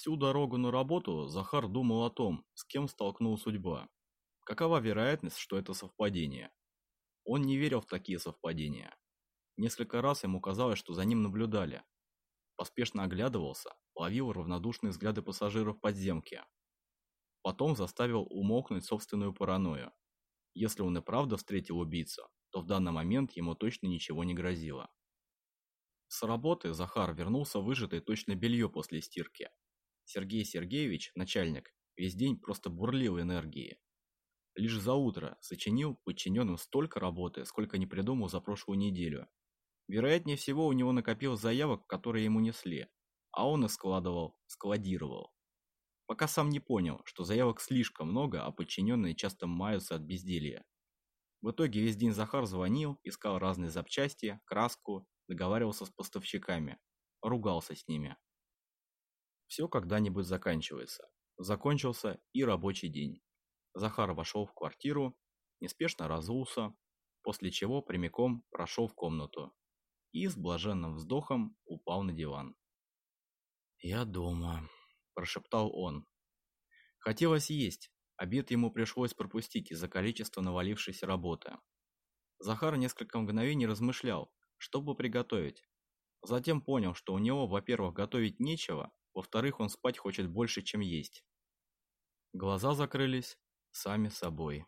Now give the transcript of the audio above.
Всю дорогу на работу Захар думал о том, с кем столкнула судьба. Какова вероятность, что это совпадение? Он не верил в такие совпадения. Несколько раз ему казалось, что за ним наблюдали. Поспешно оглядывался, ловил равнодушные взгляды пассажиров подземки. Потом заставил умолкнуть собственную паранойю. Если он и правда встретил убийцу, то в данный момент ему точно ничего не грозило. С работы Захар вернулся выжатый точно белье после стирки Сергей Сергеевич, начальник, весь день просто бурлил энергией. Лишь за утро сочинил подчиненным столько работы, сколько не придумал за прошлую неделю. Вероятнее всего, у него накопилось заявок, которые ему несли, а он их складывал, складировал. Пока сам не понял, что заявок слишком много, а подчиненные часто маются от безделья. В итоге весь день Захар звонил, искал разные запчасти, краску, договаривался с поставщиками, ругался с ними. Все когда-нибудь заканчивается. Закончился и рабочий день. Захар вошел в квартиру, неспешно разулся, после чего прямиком прошел в комнату и с блаженным вздохом упал на диван. «Я дома», – прошептал он. Хотелось есть, обед ему пришлось пропустить из-за количества навалившейся работы. Захар несколько мгновений размышлял, что бы приготовить. Затем понял, что у него, во-первых, готовить нечего, во-вторых, он спать хочет больше, чем есть. Глаза закрылись сами собой.